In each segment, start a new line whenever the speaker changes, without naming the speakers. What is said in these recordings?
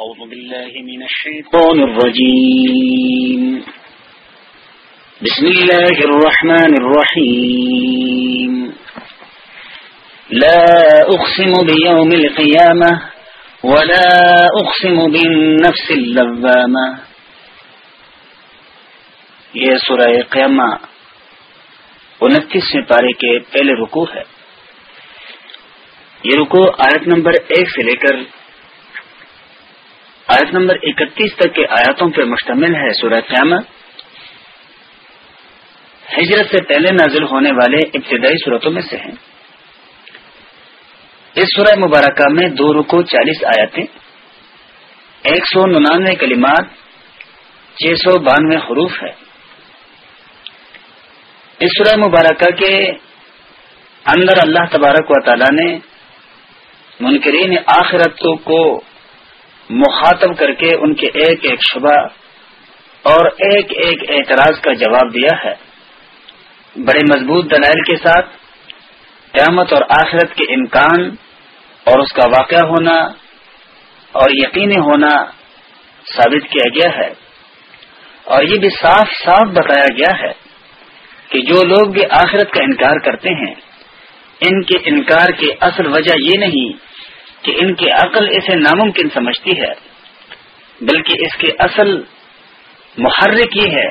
أعوذ بالله من الشيطان الرجيم. بسم الله الرحمن الرحيم. لا أقسم بيوم القيامة ولا أقسم بالنفس اللوامة یہ سورہ قیامہ انتیسویں پارے کے پہلے رکو ہے. یہ رکو آیت نمبر ایک سے لے کر آیت نمبر اکتیس تک کے آیاتوں پر مشتمل ہے سورہ قیامہ۔ ہجرت سے پہلے نازل ہونے والے ابتدائی صورتوں میں سے ہیں۔ اس سورہ مبارکہ میں دو رکو چالیس آیاتیں ایک سو ننانوے کلمات، چھ سو بانوے حروف ہے اس سورہ مبارکہ کے اندر اللہ تبارک و تعالی نے منکرین آخرت کو مخاطب کر کے ان کے ایک ایک شبہ اور ایک ایک اعتراض کا جواب دیا ہے۔ بڑے مضبوط دلائل کے ساتھ قیامت اور آخرت کے امکان اور اس کا واقع ہونا اور یقینی ہونا ثابت کیا گیا ہے۔ اور یہ بھی صاف صاف بتایا گیا ہے کہ جو لوگ بھی آخرت کا انکار کرتے ہیں، ان کے انکار کی اصل وجہ یہ نہیں کہ ان کی عقل اسے ناممکن سمجھتی ہے، بلکہ اس کے اصل محرک یہ ہے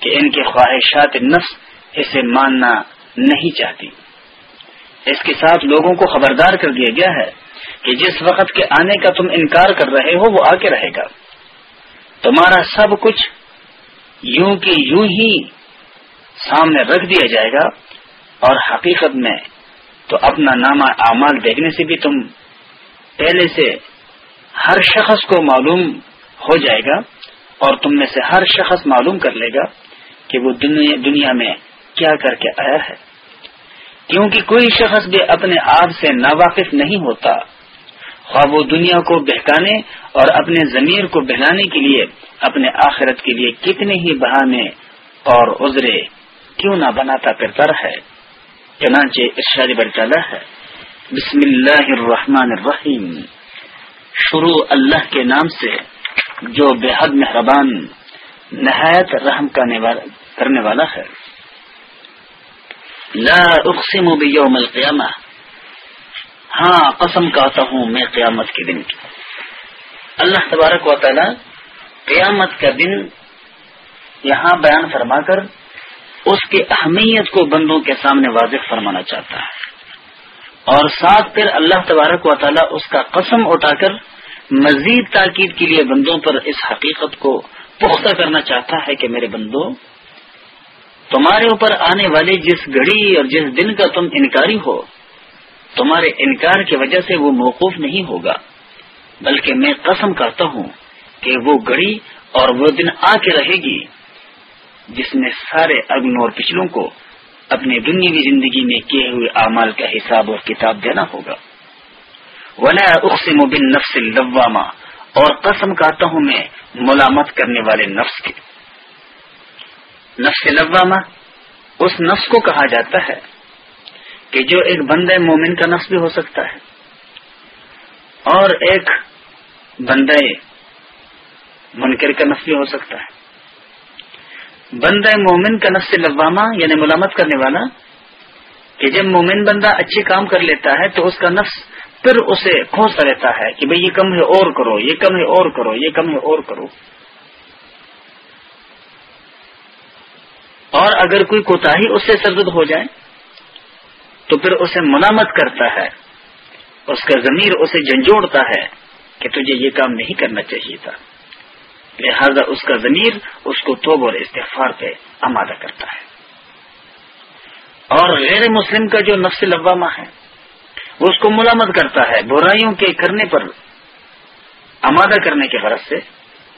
کہ ان کے خواہشات نفس اسے ماننا نہیں چاہتی۔ اس کے ساتھ لوگوں کو خبردار کر دیا گیا ہے کہ جس وقت کے آنے کا تم انکار کر رہے ہو، وہ آ کے رہے گا۔ تمہارا سب کچھ یوں کی یوں ہی سامنے رکھ دیا جائے گا، اور حقیقت میں تو اپنا نامہ اعمال دیکھنے سے بھی تم پہلے سے ہر شخص کو معلوم ہو جائے گا اور تم میں سے ہر شخص معلوم کر لے گا کہ وہ دنیا میں کیا کر کے آیا ہے۔ کیونکہ کوئی شخص بھی اپنے آپ سے ناواقف نہیں ہوتا۔ خواب وہ دنیا کو بہکانے اور اپنے ضمیر کو بہلانے کے لیے اپنے آخرت کے لیے کتنے ہی بہانے اور عذرے کیوں نہ بناتا پھرتا رہے۔ چنانچہ ارشاد برطالہ ہے۔ بسم اللہ الرحمن الرحیم۔ شروع اللہ کے نام سے جو بے حد مہربان، نہایت رحم کرنے والا ہے۔ لا اقسم بیوم القیامہ۔ ہاں قسم کہتا ہوں میں قیامت کے دن کی۔ اللہ تبارک و تعالی قیامت کا دن یہاں بیان فرما کر اس کی اہمیت کو بندوں کے سامنے واضح فرمانا چاہتا ہے۔ اور ساتھ پھر اللہ تبارک و تعالی اس کا قسم اٹھا کر مزید تاکید کے لیے بندوں پر اس حقیقت کو پختہ کرنا چاہتا ہے کہ میرے بندوں تمہارے اوپر آنے والے جس گھڑی اور جس دن کا تم انکاری ہو، تمہارے انکار کی وجہ سے وہ موقوف نہیں ہوگا، بلکہ میں قسم کرتا ہوں کہ وہ گھڑی اور وہ دن آ کے رہے گی، جس میں سارے اگن اور پچھلوں کو اپنی دنیاوی زندگی میں کیے ہوئے اعمال کا حساب اور کتاب دینا ہوگا۔ ولا اقسم بالنفس اللوامہ اور قسم کہتا ہوں میں ملامت کرنے والے نفس کے۔ نفس لوامہ اس نفس کو کہا جاتا ہے کہ جو ایک بندے مومن کا نفس بھی ہو سکتا ہے، اور ایک بندے منکر کا نفس بھی ہو سکتا ہے۔ بندہ مومن کا نفس لوامہ یعنی ملامت کرنے والا، کہ جب مومن بندہ اچھے کام کر لیتا ہے، تو اس کا نفس پھر اسے کھوستا رہتا ہے کہ بھئی یہ کم ہے، اور کرو، یہ کم ہے، اور کرو، یہ کم ہے، اور کرو۔ اور اگر کوئی کوتا ہی اس سے سرد ہو جائے، تو پھر اسے ملامت کرتا ہے۔ اس کا ضمیر اسے جھنجھوڑتا ہے کہ تجھے یہ کام نہیں کرنا چاہیے تھا۔ لہذا اس کا ضمیر اس کو توب اور استغفار پہ آمادہ کرتا ہے۔ اور غیر مسلم کا جو نفس لوامہ ہے، وہ اس کو ملامت کرتا ہے برائیوں کے کرنے پر آمادہ کرنے کے غرض سے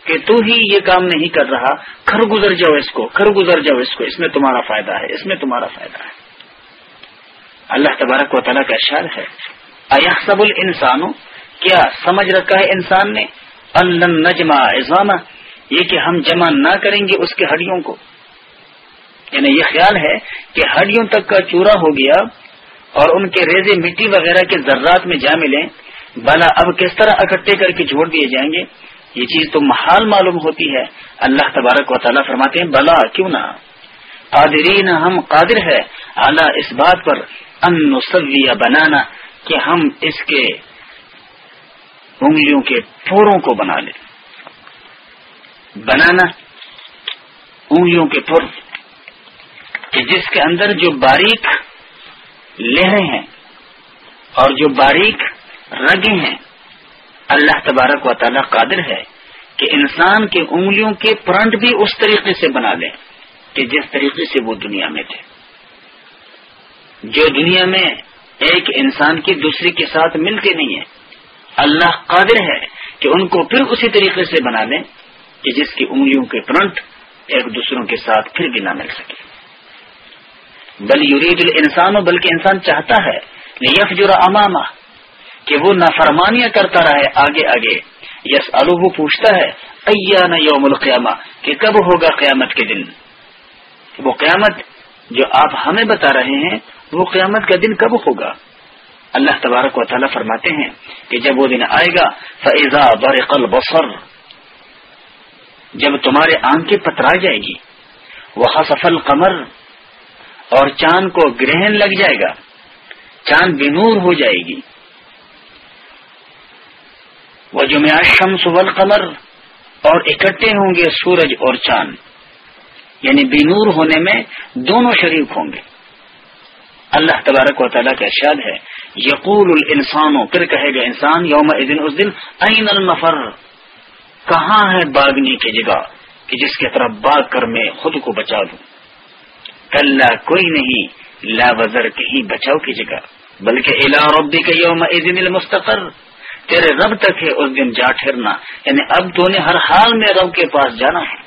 کہ تو ہی یہ کام نہیں کر رہا کھر گزر جاؤ اس کو کھر گزر جاؤ اس کو، اس میں تمہارا فائدہ ہے، اس میں تمہارا فائدہ ہے۔ اللہ تبارک و تعالیٰ کا اشار ہے سب الانسانوں کیا سمجھ رکھا ہے انسان نے؟ نجما اضامہ یہ کہ ہم جمع نہ کریں گے اس کے ہڈیوں کو۔ یعنی یہ خیال ہے کہ ہڈیوں تک کا چورا ہو گیا اور ان کے ریزے مٹی وغیرہ کے ذرات میں جا ملیں بلا اب کس طرح اکٹھے کر کے چھوڑ دیے جائیں گے؟ یہ چیز تو محال معلوم ہوتی ہے۔ اللہ تبارک و تعالیٰ فرماتے ہیں، بلا کیوں نہ؟ قادرین، ہم قادر ہے اعلیٰ اس بات پر ان نسویہ بنانا کہ ہم اس کے انگلیوں کے پوروں کو بنا لیں بنانا انگلیوں کے پور کہ جس کے اندر جو باریک لہریں ہیں اور جو باریک رگیں ہیں، اللہ تبارک و تعالی قادر ہے کہ انسان کے انگلیوں کے پرنٹ بھی اس طریقے سے بنا لیں کہ جس طریقے سے وہ دنیا میں تھے۔ جو دنیا میں ایک انسان کی دوسرے کے ساتھ ملتے نہیں ہیں اللہ قادر ہے کہ ان کو پھر اسی طریقے سے بنا لیں کہ جس کی انگلیوں کے پرنٹ ایک دوسروں کے ساتھ پھر بھی نہ مل سکے۔ بل یورید الانسان، بلکہ انسان چاہتا ہے یف جرا اماما کہ وہ نافرمانیاں کرتا رہے آگے آگے۔ یس الو پوچھتا ہے ایا نہ یوم القیامہ، کہ کب ہوگا قیامت کے دن؟ وہ قیامت جو آپ ہمیں بتا رہے ہیں، وہ قیامت کا دن کب ہوگا؟ اللہ تبارک و تعالیٰ فرماتے ہیں کہ جب وہ دن آئے گا فیضا برق البصر، جب تمہارے آنکھیں پترا جائے گی وہ سفل قمر اور چاند کو گرہن لگ جائے گا، چاند بنور ہو جائے گی۔ وہ جمع شمس والقمر، اور اکٹھے ہوں گے سورج اور چاند۔ یعنی بینور ہونے میں دونوں شریک ہوں گے۔ اللہ تبارک و تعالیٰ کا ارشاد ہے یقول الانسان پھر کہے گا انسان یوم اس دن، این المفر؟ کہاں ہے باغنے کی جگہ کہ جس کے طرف باغ کر میں خود کو بچا دوں؟ کل کوئی نہیں، لا وزر کہیں بچاؤ کی جگہ، بلکہ الا ربی کا یوم دن المستقر۔ تیرے رب تک ہے اس دن جا ٹھہرنا یعنی اب تو نے ہر حال میں رب کے پاس جانا ہے،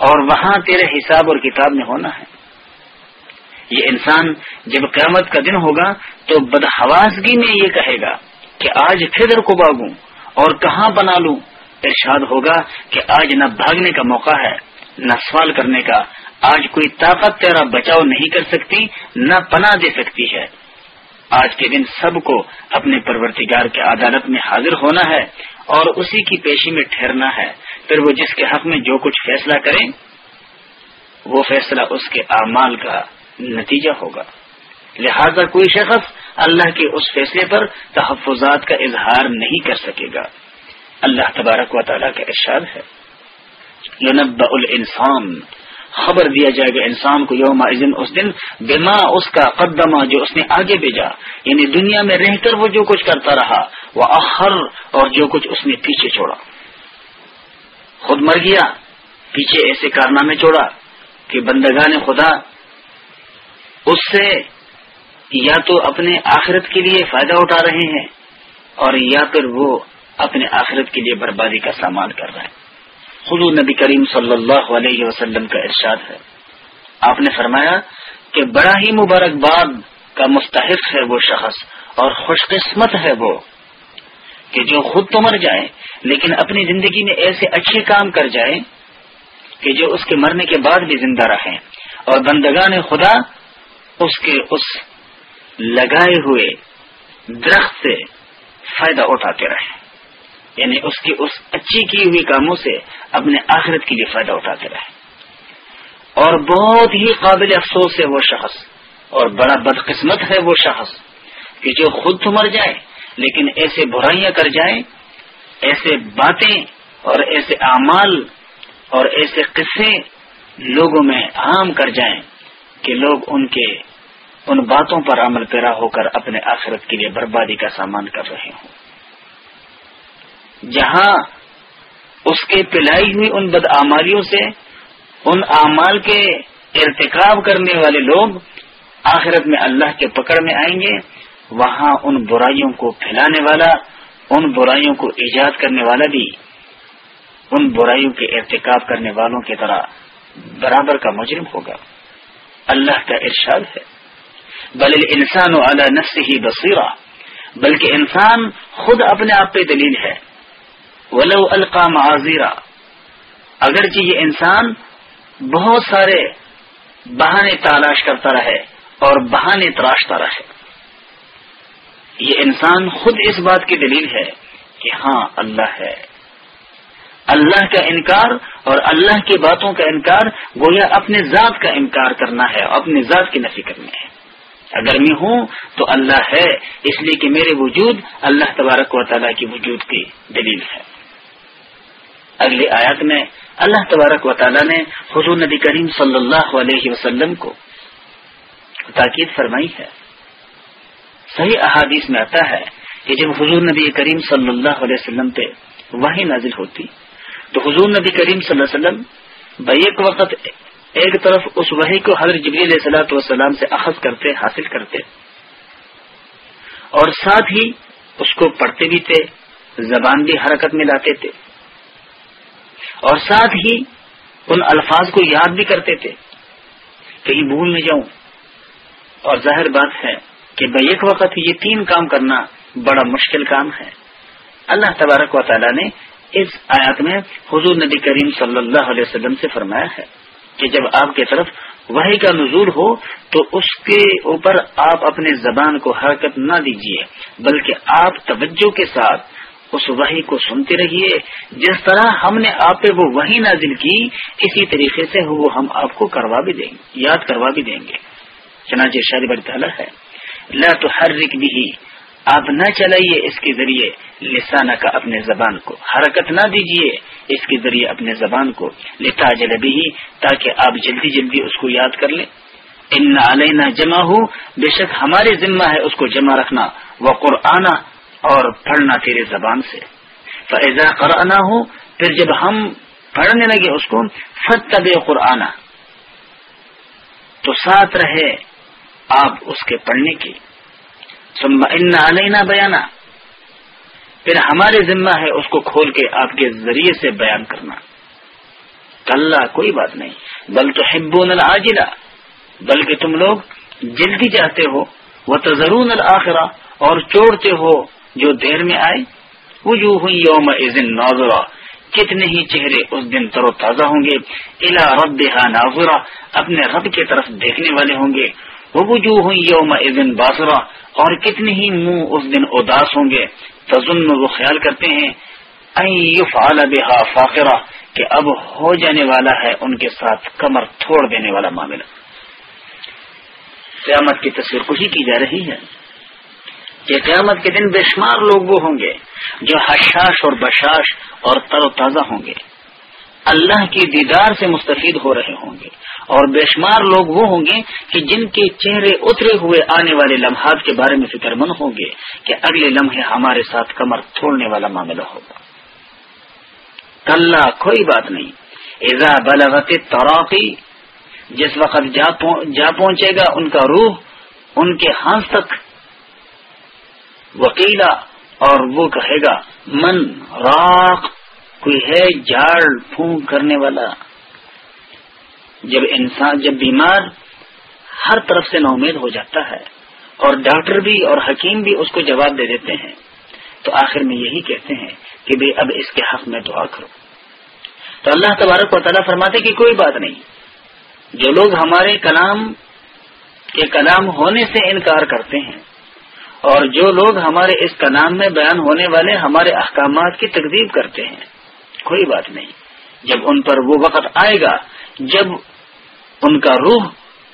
اور وہاں تیرے حساب اور کتاب میں ہونا ہے۔ یہ انسان جب قیامت کا دن ہوگا تو بدہوازگی میں یہ کہے گا کہ آج کدھر کو باغوں اور کہاں بنا لوں؟ ارشاد ہوگا کہ آج نہ بھاگنے کا موقع ہے، نہ سوال کرنے کا۔ آج کوئی طاقت تیرا بچاؤ نہیں کر سکتی، نہ پناہ دے سکتی ہے۔ آج کے دن سب کو اپنے پرورتگار کے عدالت میں حاضر ہونا ہے اور اسی کی پیشی میں ٹھہرنا ہے۔ پھر وہ جس کے حق میں جو کچھ فیصلہ کریں، وہ فیصلہ اس کے اعمال کا نتیجہ ہوگا۔ لہذا کوئی شخص اللہ کے اس فیصلے پر تحفظات کا اظہار نہیں کر سکے گا۔ اللہ تبارک و تعالیٰ کا ارشاد ہے۔ الانسان۔ خبر دیا جائے گا انسان کو یوم اس دن بما اس کا قدمہ جو اس نے آگے بھیجا۔ یعنی دنیا میں رہ کر وہ جو کچھ کرتا رہا۔ وہ اخر اور جو کچھ اس نے پیچھے چھوڑا۔ خود مر گیا، پیچھے ایسے کارنامے چھوڑا کہ بندگان خدا اس سے یا تو اپنے آخرت کے لیے فائدہ اٹھا رہے ہیں اور یا پھر وہ اپنے آخرت کے لیے بربادی کا سامان کر رہے ہیں۔ خلو نبی کریم صلی اللہ علیہ وسلم کا ارشاد ہے۔ آپ نے فرمایا کہ بڑا ہی مبارکباد کا مستحق ہے وہ شخص اور خوش قسمت ہے وہ کہ جو خود تو مر جائے لیکن اپنی زندگی میں ایسے اچھے کام کر جائے کہ جو اس کے مرنے کے بعد بھی زندہ رہیں اور بندگان خدا اس کے اس لگائے ہوئے درخت سے فائدہ اٹھاتے رہے۔ یعنی اس کی اس اچھی کی ہوئی کاموں سے اپنے آخرت کے لیے فائدہ اٹھاتے رہے۔ اور بہت ہی قابل افسوس ہے وہ شخص، اور بڑا بدقسمت ہے وہ شخص کہ جو خود تو مر جائے، لیکن ایسے برائیاں کر جائیں ایسے باتیں اور ایسے اعمال اور ایسے قصے لوگوں میں عام کر جائیں۔ کہ لوگ ان کے ان باتوں پر عمل پیرا ہو کر اپنے آخرت کے لیے بربادی کا سامان کر رہے ہوں۔ جہاں اس کے پلائی ہوئی ان بدعمالیوں سے ان اعمال کے ارتکاب کرنے والے لوگ آخرت میں اللہ کے پکڑ میں آئیں گے، وہاں ان برائیوں کو پھیلانے والا، ان برائیوں کو ایجاد کرنے والا بھی، ان برائیوں کے ارتکاب کرنے والوں کی طرح برابر کا مجرم ہوگا۔ اللہ کا ارشاد ہے۔ بل انسان والا نفس ہی بصیرہ، بلکہ انسان خود اپنے آپ پہ دلیل ہے۔ ولو القا معذیرہ اگرچہ یہ انسان بہت سارے بہانے تلاش کرتا رہے اور بہانے تراشتا رہے۔ یہ انسان خود اس بات کی دلیل ہے کہ ہاں اللہ ہے۔ اللہ کا انکار اور اللہ کی باتوں کا انکار گویا اپنے ذات کا انکار کرنا ہے اور اپنے ذات کی نفی کرنا ہے۔ اگر میں ہوں تو اللہ ہے، اس لیے کہ میرے وجود اللہ تبارک و تعالیٰ کی وجود کی دلیل ہے۔ اگلی آیات میں اللہ تبارک و تعالیٰ نے حضور نبی کریم صلی اللہ علیہ وسلم کو تاکید فرمائی ہے۔ صحیح احادیث میں آتا ہے کہ جب حضور نبی کریم صلی اللہ علیہ وسلم پہ وہی نازل ہوتی تو حضور نبی کریم صلی اللہ علیہ وسلم بیک وقت ایک طرف اس وحی کو حضرت جبری علیہ صلاحت والسلام سے اخذ کرتے، حاصل کرتے اور ساتھ ہی اس کو پڑھتے بھی تھے، زبان بھی حرکت میں لاتے تھے اور ساتھ ہی ان الفاظ کو یاد بھی کرتے تھے کہیں بھول نہ جاؤں۔ اور ظاہر بات ہے کہ بیک وقت یہ تین کام کرنا بڑا مشکل کام ہے۔ اللہ تبارک و تعالیٰ نے اس آیات میں حضور نبی کریم صلی اللہ علیہ وسلم سے فرمایا ہے کہ جب آپ کی طرف وہی کا نزول ہو تو اس کے اوپر آپ اپنے زبان کو حرکت نہ دیجیے بلکہ آپ توجہ کے ساتھ اس وحی کو سنتے رہیے۔ جس طرح ہم نے آپ پہ وہ وہی نازل کی، اسی طریقے سے وہ ہم آپ کو کروا بھی دیں گے یاد کروا بھی دیں گے۔ چنانچہ شاید بڑی تعالیٰ ہے۔ لا تو ہر رک بھی آپ نہ چلائیے اس کے ذریعے لسانہ کا اپنے زبان کو، حرکت نہ دیجیے اس کے ذریعے اپنے زبان کو لتا جلبی تاکہ آپ جلدی جلدی اس کو یاد کر لیں۔ ان علینا جمع ہو بے شک ہمارے ذمہ ہے اس کو جمع رکھنا، وہ قرآن اور پڑھنا تیرے زبان سے۔ فیضا قرآن ہو پھر جب ہم پڑھنے لگے اس کو فتب قرآن تو ساتھ رہے آپ اس کے پڑھنے کی ان علینا بیانہ پھر ہمارے ذمہ ہے اس کو کھول کے آپ کے ذریعے سے بیان کرنا۔ کل کوئی بات نہیں۔ بل تو ہبون العاجلہ۔ بلکہ تم لوگ جلدی چاہتے ہو۔ وہ تو ضرور الآخرا اور چوڑتے ہو جو دیر میں آئے۔ وہ ہوئی یوم عزن ناظرہ۔ کتنے ہی چہرے اس دن تر و تازہ ہوں گے۔ الا رب ناظرہ۔ اپنے رب کی طرف دیکھنے والے ہوں گے۔ وجوہ ہوئی یوم عزن باسرا اور کتنے ہی منہ اس دن اداس ہوں گے۔ تزن وہ خیال کرتے ہیں بحا فاقرہ کہ اب ہو جانے والا ہے ان کے ساتھ کمر تھوڑ دینے والا معاملہ۔ قیامت کی تصویر کچھ کی جا رہی ہے۔ کہ قیامت کے دن بے شمار لوگ وہ ہوں گے جو حشاش اور بشاش اور تر و تازہ ہوں گے۔ اللہ کی دیدار سے مستفید ہو رہے ہوں گے اور بے شمار لوگ وہ ہوں گے کہ جن کے چہرے اترے ہوئے آنے والے لمحات کے بارے میں فکر مند ہوں گے کہ اگلے لمحے ہمارے ساتھ کمر تھوڑنے والا معاملہ ہوگا۔ کل کوئی بات نہیں۔ ایزا بلغت تراقی جس وقت جا پہنچے گا ان کا روح، ان کے ہانس تک۔ وکیلا اور وہ کہے گا، من راق کوئی ہے جھاڑ پھونک کرنے والا؟ جب انسان، جب بیمار، ہر طرف سے نا امید ہو جاتا ہے اور ڈاکٹر بھی اور حکیم بھی اس کو جواب دے دیتے ہیں، تو آخر میں یہی کہتے ہیں کہ بھائی اب اس کے حق میں دعا کرو۔ تو اللہ تبارک و تعالیٰ فرماتے کہ کوئی بات نہیں، جو لوگ ہمارے کلام کے کلام ہونے سے انکار کرتے ہیں اور جو لوگ ہمارے اس کلام میں بیان ہونے والے ہمارے احکامات کی تقدیب کرتے ہیں کوئی بات نہیں۔ جب ان پر وہ وقت آئے گا، جب ان کا روح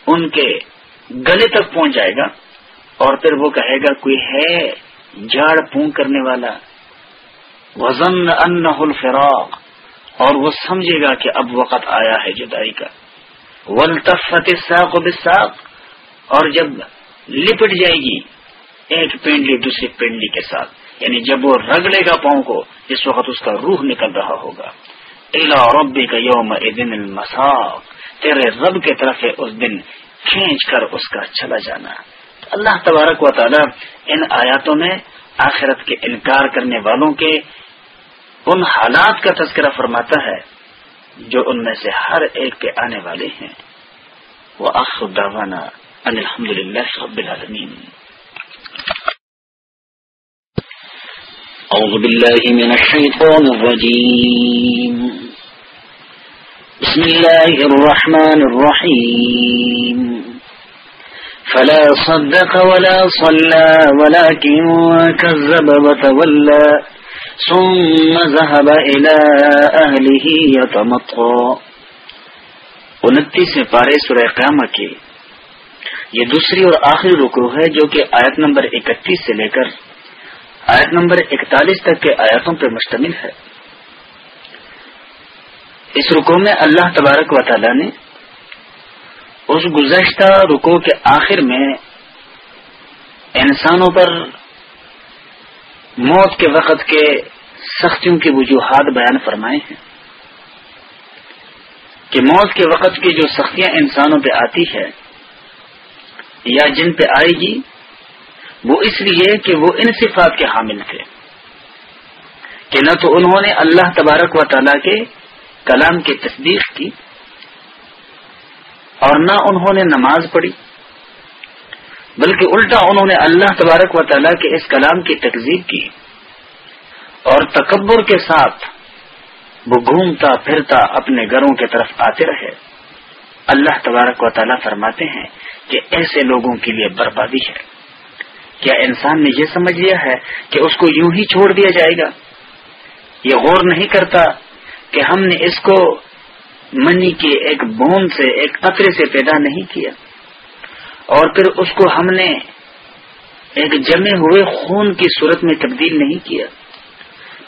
ان کے گلے تک پہنچ جائے گا اور پھر وہ کہے گا، کوئی ہے جھاڑ پونگ کرنے والا؟ وزن ان الفراق۔ اور وہ سمجھے گا کہ اب وقت آیا ہے جدائی کا۔ ولطفت ساق و بساق اور جب لپٹ جائے گی ایک پینڈلی دوسری پینڈلی کے ساتھ۔ یعنی جب وہ رگڑے گا پاؤں کو جس وقت اس کا روح نکل رہا ہوگا۔ الا ربی کا یوم دن المساق، تیرے رب کے طرف اس دن کھینچ کر اس کا چلا جانا۔ اللہ تبارک و تعالی ان آیاتوں میں آخرت کے انکار کرنے والوں کے ان حالات کا تذکرہ فرماتا ہے، جو ان میں سے ہر ایک پہ آنے والے ہیں۔ وہ داوانا الحمد للہ رب العالمین
أعوذ بالله من الشيطان الرجيم. بسم الله الرحمن الرحيم. فلا صدق ولا صلى، ولكن كذب وتولى، ثم ذهب إلى أهله يتمطى.
انتیس پارے سورہ قیامہ کی یہ دوسری اور آخری رکو ہے جو کہ آیت نمبر اکتیس سے لے کر آیت نمبر اکتالیس تک کے آیاتوں پر مشتمل ہے۔ اس رکو میں اللہ تبارک و تعالی نے اس گزشتہ رکو کے آخر میں انسانوں پر موت کے وقت کے سختیوں کی وجوہات بیان فرمائے ہیں۔ کہ موت کے وقت کی جو سختیاں انسانوں پہ آتی ہے یا جن پہ آئے گی وہ اس لیے کہ وہ ان صفات کے حامل تھے کہ نہ تو انہوں نے اللہ تبارک و تعالی کے کلام کی تصدیق کی اور نہ انہوں نے نماز پڑھی، بلکہ الٹا انہوں نے اللہ تبارک و تعالیٰ کے اس کلام کی تکزیب کی اور تکبر کے ساتھ وہ گھومتا پھرتا اپنے گھروں کی طرف آتے رہے۔ اللہ تبارک و تعالیٰ فرماتے ہیں کہ ایسے لوگوں کے لیے بربادی ہے۔ کیا انسان نے یہ سمجھ لیا ہے کہ اس کو یوں ہی چھوڑ دیا جائے گا؟ یہ غور نہیں کرتا کہ ہم نے اس کو منی کے ایک بون سے، ایک قطرے سے پیدا نہیں کیا۔ اور پھر اس کو ہم نے ایک جمے ہوئے خون کی صورت میں تبدیل نہیں کیا۔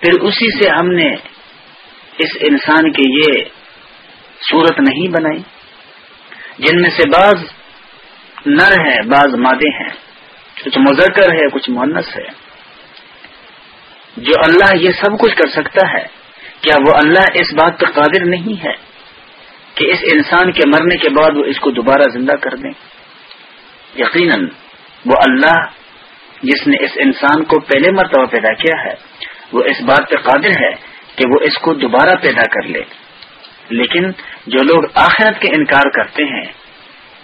پھر اسی سے ہم نے اس انسان کی یہ صورت نہیں بنائی، جن میں سے بعض نر ہے بعض مادے ہیں۔ کچھ مذکر ہے، کچھ مونس ہے۔ جو اللہ یہ سب کچھ کر سکتا ہے، کیا وہ اللہ اس بات پر قادر نہیں ہے کہ اس انسان کے مرنے کے بعد وہ اس کو دوبارہ زندہ کر دیں؟ یقیناً وہ اللہ جس نے اس انسان کو پہلے مرتبہ پیدا کیا ہے، وہ اس بات پہ قادر ہے کہ وہ اس کو دوبارہ پیدا کر لے۔ لیکن جو لوگ آخرت کے انکار کرتے ہیں،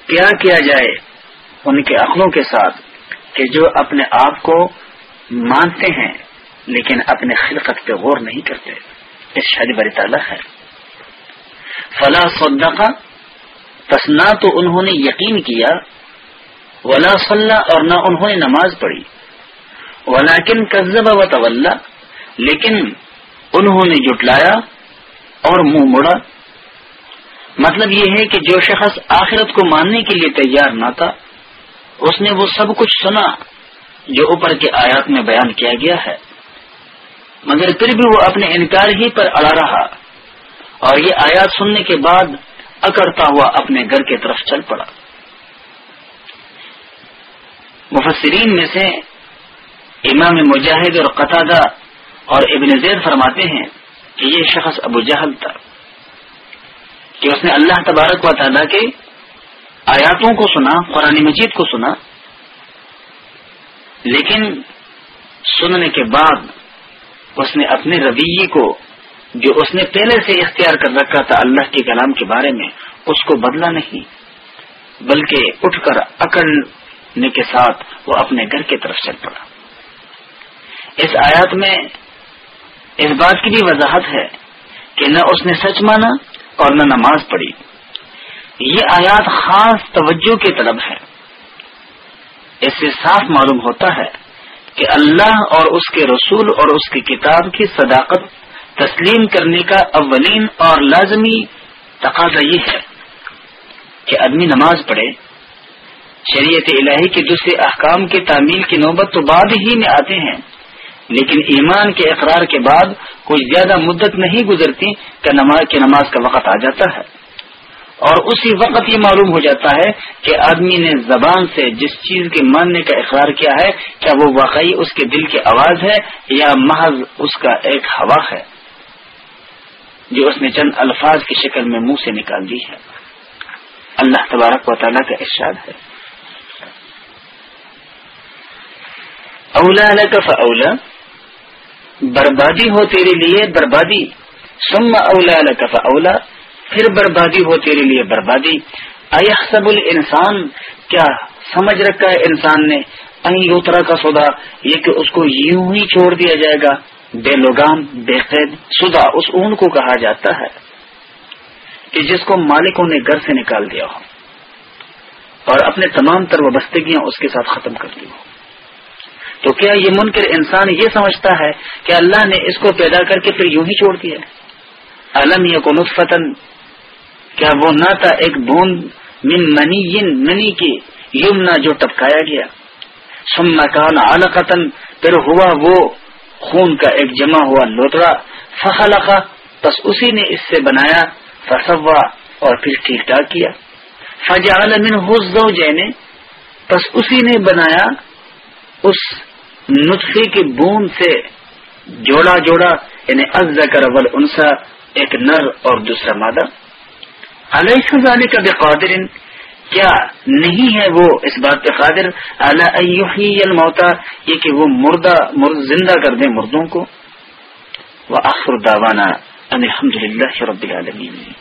کیا کیا جائے ان کے عقلوں کے ساتھ؟ کہ جو اپنے آپ کو مانتے ہیں، لیکن اپنے خلقت پہ غور نہیں کرتے۔ اس شادی بری تعالیٰ ہے۔ فلاں صدقہ پس نہ تو انہوں نے یقین کیا۔ ولا صلاح اور نہ انہوں نے نماز پڑھی۔ ولاکن کزب و طول لیکن انہوں نے جٹلایا اور منہ مڑا مطلب یہ ہے کہ جو شخص آخرت کو ماننے کے لیے تیار نہ تھا اس نے وہ سب کچھ سنا جو اوپر کے آیات میں بیان کیا گیا ہے۔ مگر پھر بھی وہ اپنے انکار ہی پر اڑا رہا اور یہ آیات سننے کے بعد اکڑتا ہوا اپنے گھر کی طرف چل پڑا۔ مفسرین میں سے امام مجاہد اور قطادہ اور ابن زید فرماتے ہیں کہ یہ شخص ابو جہل تھا کہ اس نے اللہ تبارک و تعالیٰ کے آیاتوں کو سنا، قرآن مجید کو سنا، لیکن سننے کے بعد اس نے اپنے رویے کو، جو اس نے پہلے سے اختیار کر رکھا تھا اللہ کے کلام کے بارے میں، اس کو بدلا نہیں، بلکہ اٹھ کر اکڑنے کے ساتھ وہ اپنے گھر کی طرف چل پڑا۔ اس آیات میں اس بات کی بھی وضاحت ہے کہ نہ اس نے سچ مانا اور نہ نماز پڑھی۔ یہ آیات خاص توجہ کی طلب ہے۔ اس سے صاف معلوم ہوتا ہے کہ اللہ اور اس کے رسول اور اس کی کتاب کی صداقت تسلیم کرنے کا اولین اور لازمی تقاضا یہ ہے کہ آدمی نماز پڑھے۔ شریعت الہی کے دوسرے احکام کی تعمیل کی نوبت تو بعد ہی میں آتے ہیں، لیکن ایمان کے اقرار کے بعد کوئی زیادہ مدت نہیں گزرتی کہ نماز نماز کا وقت آ جاتا ہے۔ اور اسی وقت یہ معلوم ہو جاتا ہے کہ آدمی نے زبان سے جس چیز کے ماننے کا اقرار کیا ہے، کیا وہ واقعی اس کے دل کی آواز ہے یا محض اس کا ایک ہوا ہے، جو اس نے چند الفاظ کی شکل میں منہ سے نکال دی ہے۔ اللہ تبارک و تعالیٰ کا ارشاد ہے۔ اولا لکف اولا بربادی ہو تیرے لیے، بربادی۔ سم اولا لکف اولا پھر بربادی ہو تیرے لیے بربادی۔ ایحسب الانسان، کیا سمجھ رکھا ہے انسان نے؟ یوترا کا سودا، یہ کہ اس کو یوں ہی چھوڑ دیا جائے گا۔ بے لگام، بے قید سدا اس اون کو کہا جاتا ہے کہ جس کو مالکوں نے گھر سے نکال دیا ہو اور اپنے تمام تر وابستگیاں اس کے ساتھ ختم کر دی ہو۔ تو کیا یہ منکر انسان یہ سمجھتا ہے کہ اللہ نے اس کو پیدا کر کے پھر یوں ہی چھوڑ دیا علم یہ کو نطفتن کیا وہ نہ تھا ایک بوند من منی منی کی یمنا جو ٹپکایا گیا۔ سم مکان علقتن پھر ہوا وہ خون کا ایک جمع ہوا لوتڑا۔ فخلقا بس اسی نے اس سے بنایا، فسوا اور پھر ٹھیک ٹھاک کیا۔ فجعل منه الزوجين بس اسی نے بنایا اس نطفے کی بوند سے جوڑا جوڑا یعنی الذکر والانثى، ایک نر اور دوسرا مادہ۔ علیہ کا بقادر، کیا نہیں ہے وہ اس بات پہ قادر؟ اعلی الموتا یہ کہ وہ مردہ، مرد زندہ کر دیں مردوں کو۔ وہ آخر داوانا الحمد للہ رب العالمین۔